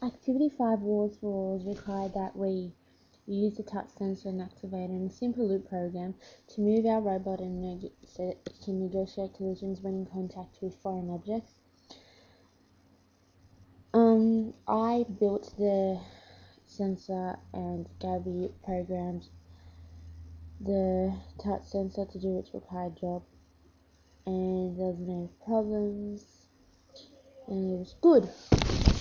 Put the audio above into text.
Activity 5 Wars Wars required that we use the touch sensor and activator in a simple loop program to move our robot and neg- to negotiate collisions when in contact with foreign objects. Um, I built the sensor and Gabby programmed the touch sensor to do its required job and there was no problems and it was good.